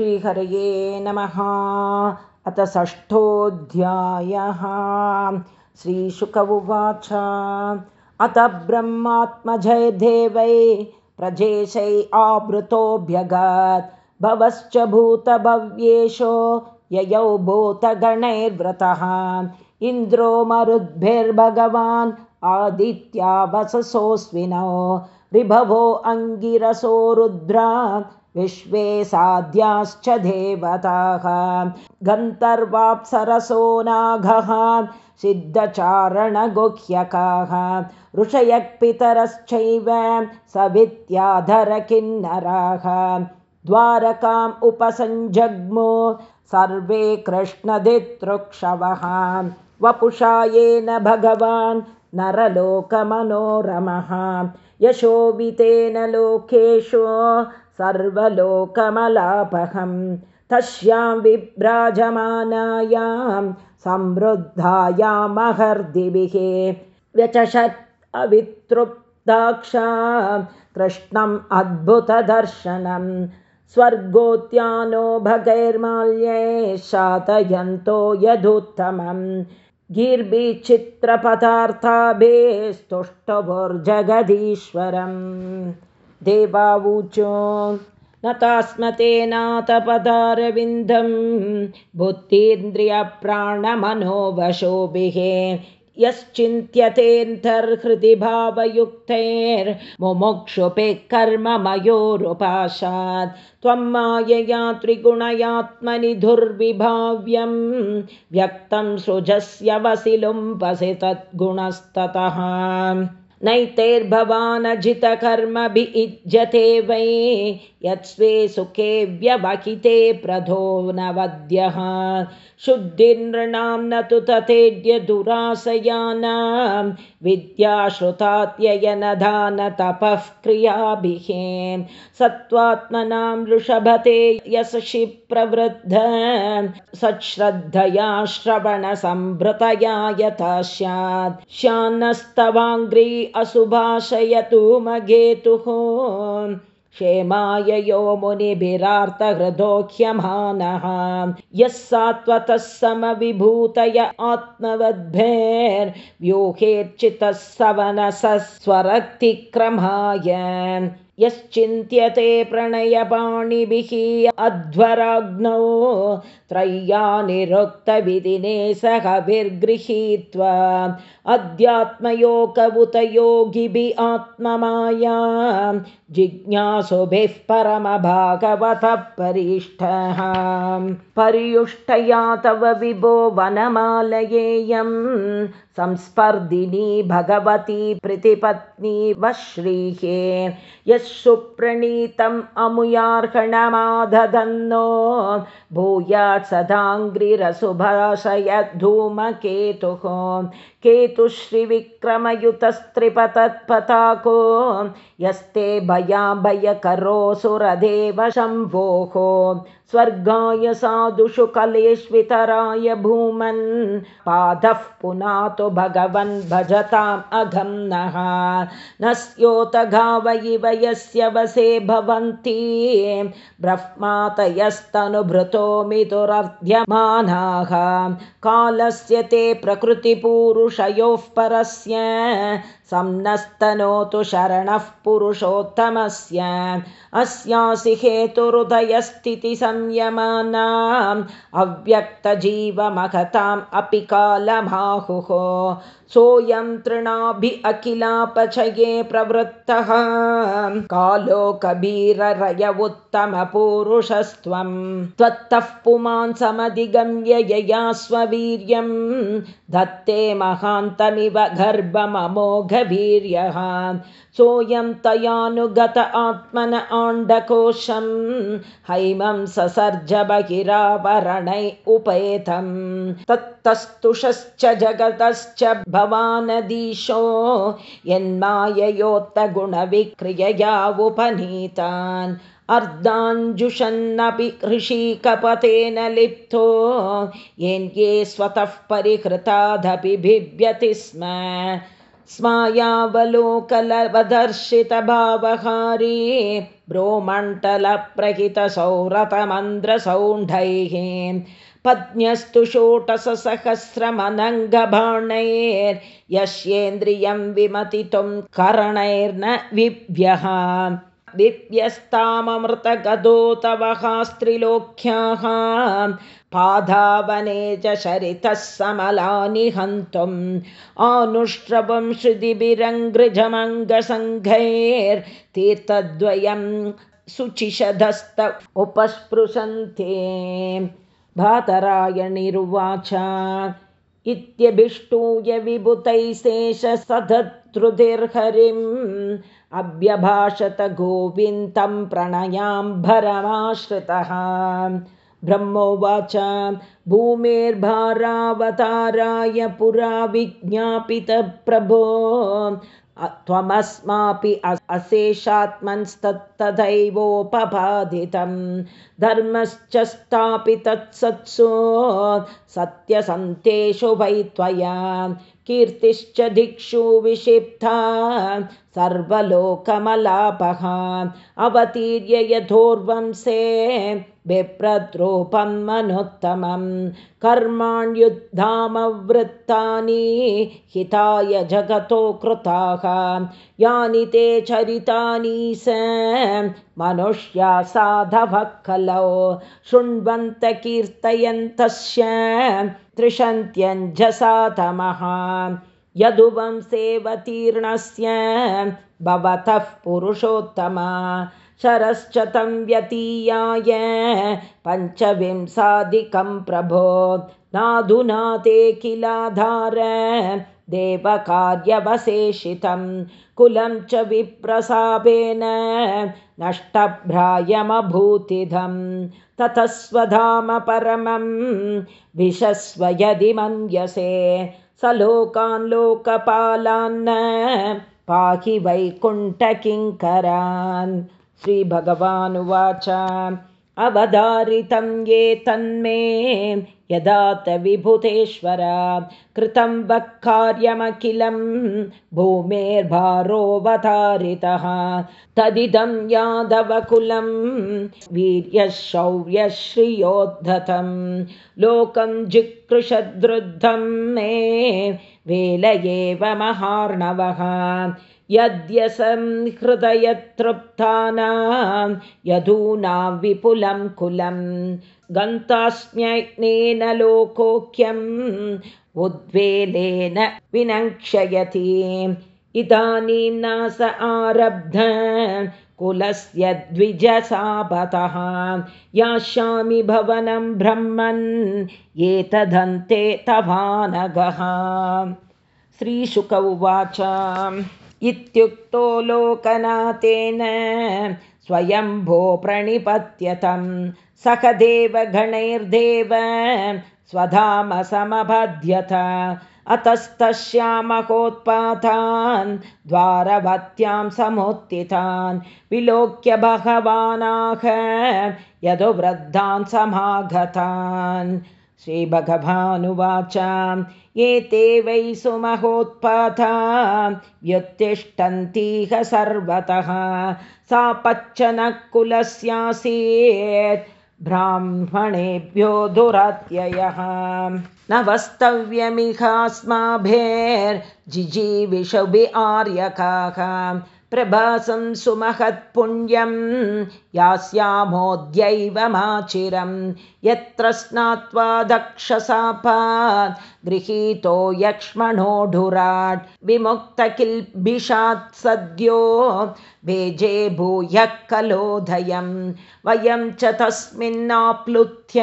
श्रीहरये नमः। अथ षष्ठोऽध्यायः। श्रीशुक उवाच। अथ ब्रह्मात्मजय देवै प्रजेशै आवृतोऽभ्यगत्। भवश्च भूतभव्येशो ययौ भूतगणैर्व्रतः। इन्द्रो मरुद्भिर्भगवान् आदित्या वससोऽस्विनो ऋभवो अङ्गिरसो रुद्रा विश्वे साध्याश्च देवताः। गन्धर्वाप्सरसो नाघः सिद्धचारणगुह्यकाः। ऋषयः पितरश्चैव सवित्याधरकिन्नराः। द्वारकाम् उपसञ्जग्मो सर्वे कृष्णदितृक्षवः। वपुषा येन भगवान् नरलोकमनोरमः। यशोभितेन लोकेषु सर्वलोकमलापहं तस्यां विभ्राजमानायां समृद्धायामहर्दिभिः व्यचषत् अवितृप्ताक्षा कृष्णम् अद्भुतदर्शनं स्वर्गोत्यानो भगैर्माल्ये शातयन्तो यदुत्तमम् गिर्भिचित्रपदार्थाभेस्तुष्टभुर्जगदीश्वरम् देवावूचो न तास्मतेनाथपदारविन्दं बुद्धीन्द्रियप्राणमनोवशोभिः। यश्चिन्त्यतेऽन्तर्हृदि भावयुक्तैर्मुमुक्षुपे कर्ममयोरुपाशात्। त्वं मायया त्रिगुणयात्मनि दुर्विभाव्यं व्यक्तं सृजस्य वसिलुम्पसि तद्गुणस्ततः नैतैर्भवानजितकर्मभिज्यते वै। यत्स्वे सुखे व्यवहिते प्रधो न वद्यः शुद्धिनृणां न तु तथेद्य दुरासयानां विद्याश्रुतात्ययनदानतपः क्रियाभिः सत्त्वात्मनां वृषभते यशसि प्रवृद्ध। सच्छ्रद्धया श्रवणसम्भृतया यथा स्यात्। श्यान्नस्तवाङ्घ्री अशुभाषयतु मघेतुः क्षेमाय यो मुनिभिरार्तहृदोह्यमानः यः सात्वतः समविभूतय आत्मवद्भेर्व्यूहेर्चितः सवनसस्वरतिक्रमाय यश्चिन्त्यते प्रणयपाणिभिः अध्वराग्नौ त्रय्या निरुक्तविदिने सह विर्गृहीत्वा अध्यात्मयोगवुत योगिभिः आत्ममाया जिज्ञासुभिः परमभागवतः परिष्ठः। पर्युष्टया तव विभो वनमालयेयं संस्पर्धिनी भगवती प्रतिपत्नी वश्रीः यः सुप्रणीतम् अमुयार्हणमादधन्नो भूयात् सदाङ्घ्रिरसुभाषयद्धूमकेतुः केतुश्रीविक्रमयुतस्त्रिपतत्पताको यस्ते भयाभयकरोऽसुरदेव शम्भोः स्वर्गाय साधुषु कलेष्वितराय भूमन् पादः पुनातु भगवन् भजताम् अघं नः। न स्योतघावयिव यस्य वसे भवन्ति। ब्रह्मातयस्तनुभृतो मितुरर्ध्यमानाः। कालस्य ते प्रकृतिपूरुषयोः परस्य संनस्तनोतु शरणः पुरुषोत्तमस्य। अस्यासि हेतुहृदयस्थितिसंयमानाम् अव्यक्तजीवमहताम् अपि कालमाहुः। सोऽयं तृणाभि अखिलापचये प्रवृत्तः। कालो कबीररय उत्तमपूरुषस्त्वं त्वत्तः पुमान् समधिगम्य यया स्ववीर्यं धत्ते महान्तमिव गर्भममोघवीर्यः सोऽयं तयानुगत आत्मन आण्डकोशं हैमं ससर्ज बहिरावरणै उपेतं। तत्तस्तुषश्च जगतश्च भवानदीशो यन्माययोत्तगुणविक्रियया उपनीतान् अर्धाञ्जुषन्नपि ऋषिकपतेन लिप्तो येन्ये स्वतः परिहृतादपि बिभ्यति स्म स्मायावलोकलवदर्शितभावहारी ब्रोमण्डलप्रहितसौरतमन्द्रसौण्ढैः पत्न्यस्तु षोटसहस्रमनङ्गबाणैर्यस्येन्द्रियं विमतितुं करणैर्न विव्यः स्त्रिलोक्याः पाधावने च शरितः समलानि हन्तुम्। आनुष्ट्रवं श्रुतिभिरङ्घ्रिजमङ्गसङ्घैर्तीर्थद्वयं शुचिषधस्त उपस्पृशन्ते। भातरायणिरुवाच इत्यभिष्टूय विभुतैशेषसधतृतिर्हरिम् अभ्यभाषत गोविन्दं प्रणयाम्भरमाश्रितः ब्रह्मोवाच भूमेर्भारावताराय पुरा विज्ञापितप्रभो त्वमस्मापि अशेषात्मनस्तत्तथैवोपबाधितं धर्मश्च स्थापितत्सत्सु सत्यसन्तेषु वै त्वया। कीर्तिश्च दिक्षु विषिप्ता सर्वलोकमलापः अवतीर्य यथोर्वंसे बिप्रद्रूपं मनुत्तमं कर्माण्युद्धामवृत्तानि हिताय जगतो कृताः। यानि ते चरितानि स मनुष्या साधवः कलौ शृण्वन्तकीर्तयन्तस्य त्रिषन्त्यञ्जसातमः यदुवं सेवतीर्णस्य भवतः पुरुषोत्तमा शरश्च तं व्यतीयाय पञ्चविंशाधिकं प्रभो नाधुना ते किलाधार देवकार्यवशेषितं कुलं च विप्रसापेन नष्टभ्रायमभूतिधं ततः स्वधाम परमं विशस्व यदि मन्यसे स लोकान् लोकपालान् पाहि वैकुण्ठकिङ्करान् श्रीभगवानुवाच। अवधारितं ये तन्मे यदात विभुतेश्वर कृतं वक्कार्यमखिलं भूमेर्भारोऽवतारितः तदिदं यादवकुलं वीर्यशौर्यश्रियोद्धतं लोकं जिकृषदृद्धं मे वेल एव यद्यसंहृदयतृप्तानां यदूनां विपुलं कुलं गन्तास्म्यग्नेन लोकोक्यम् उद्वेलेन विनङ्क्षयति। इदानीं नास आरब्ध कुलस्य द्विजसापतः। यास्यामि भवनं ब्रह्मन् एतदन्ते तवानगः। श्रीशुक उवाच इत्युक्तो लोकनाथेन स्वयंभो प्रणिपत्यतं देवगणैर्देव स्वधामसमबध्यत अतस्तस्यामहोत्पातान् द्वारवत्यां समुत्थितान्। विलोक्य भगवानाह यदुवृद्धान् समागतान्। श्रीभगवानुवाच एते वै सुमहोत्पाता व्युत्तिष्ठन्तीह सर्वतः। सा पच्चनः कुलस्यासीत् ब्राह्मणेभ्यो दुरात्ययः। न वस्तव्यमिहास्माभिर्जिजीविषुभि आर्यकाः प्रभासं सुमहत्पुण्यं यास्यामोऽद्यैवमाचिरं यत्र स्नात्वा दक्षसापात् गृहीतो यक्ष्मणोढुराट् विमुक्तकिल्बिषात् सद्यो भेजे भूयः कलोधयं वयं च तस्मिन्नाप्लुत्य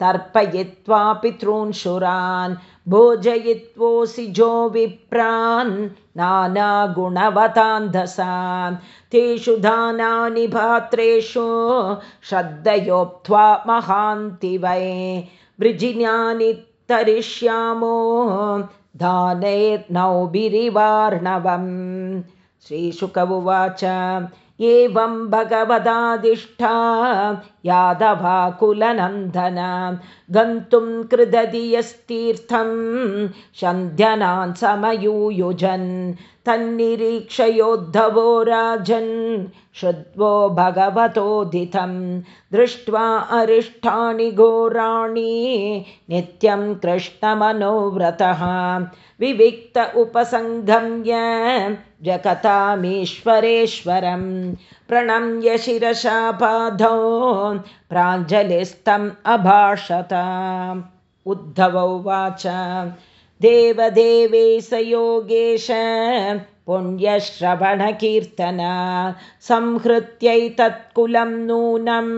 तर्पयित्वा पितॄन्शुरान् भोजयित्वोऽसिजो विप्रान् नानागुणवतान्धसां तेषु दानानि भात्रेषु श्रद्धयोक्त्वा महान्ति वै। वृजिन्यानि तरिष्यामो दानैर्नौभिरिवार्णवम् श्रीशुक उवाच एवं भगवदादिष्ठा यादवाकुलनन्दन। गन्तुं कृदधि यस्तीर्थं सन्ध्यनान् समयूयुजन्। तन्निरीक्षयोद्धवो राजन् श्रुत्वो भगवतोदितं। दृष्ट्वा अरिष्ठानि घोराणि नित्यं कृष्णमनोव्रतः। विविक्त उपसङ्गम्य जगतामीश्वरेश्वरं प्रणम्य शिरशापाधौ प्राञ्जलिस्तम् अभाषत। उद्धव उवाच देवदेवे स योगेश पुण्यश्रवणकीर्तन संहृत्यैतत्कुलं नूनं।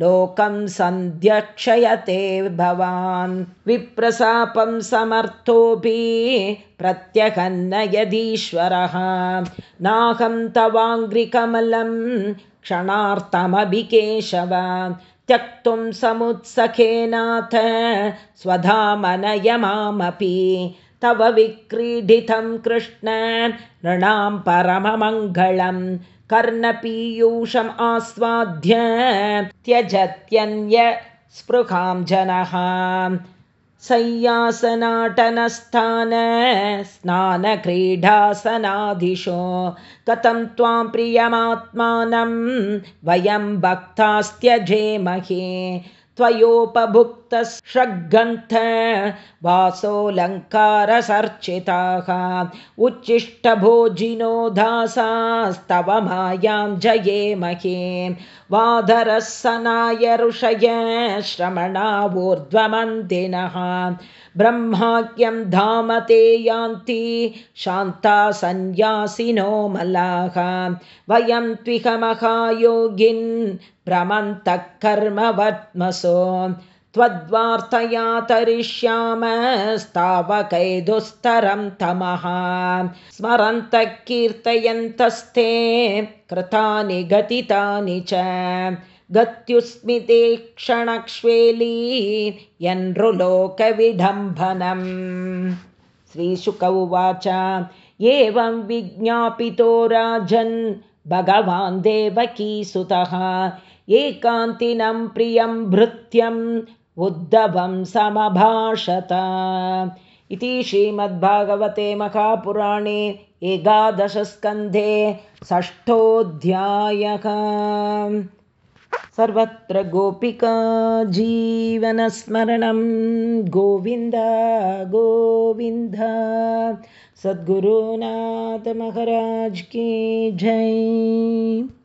लोकं सन्ध्यक्षयते भवान्। विप्रसापं समर्थोऽपि प्रत्यहन्न यदीश्वरः नाहं तवाङ्घ्रिकमलं क्षणार्थमभिकेशव त्यक्तुं समुत्सखेनाथ स्वधामनयमामपि तव विक्रीडितं कृष्ण नृणां परममङ्गलं कर्णपीयूषम् आस्वाद्य त्यजत्यन्य स्पृहां जनः सय्यासनाटनस्थान स्नानक्रीडासनादिशो कथं त्वां प्रियमात्मानं वयं भक्तास्त्यजेमहे त्वयोपभुक्तषग्गन्थ वासोऽलङ्कारसर्चिताः उच्छिष्टभोजिनो दासास्तव मायां जयेमहे वाधरः सनाय ऋषय श्रमणावूर्ध्वमन्दिनः ब्रह्माख्यं धाम ते यान्ति शान्ता सन्न्यासिनो मलाः वयं त्विहमहायोगिन् भ्रमन्तः कर्मवत्मसो त्वद्वार्तया तरिष्यामस्तावकैदुस्तरं तमः। स्मरन्तः कीर्तयन्तस्ते कृतानि गतितानि च। गत्युस्मिते क्षणक्ष्वेली यन्नृलोकविडम्बनम्। श्रीशुक उवाच एवं विज्ञापितो राजन् भगवान् देवकीसुतः। एकान्तिनं प्रियं भृत्यम् उद्धवं समभाषत। इति श्रीमद्भागवते महापुराणे एकादशस्कन्धे षष्ठोऽध्यायः। सर्वत्र गोपिका जीवनस्मरणं। गोविन्द गोविन्द। सद्गुरुनाथमहाराज की जय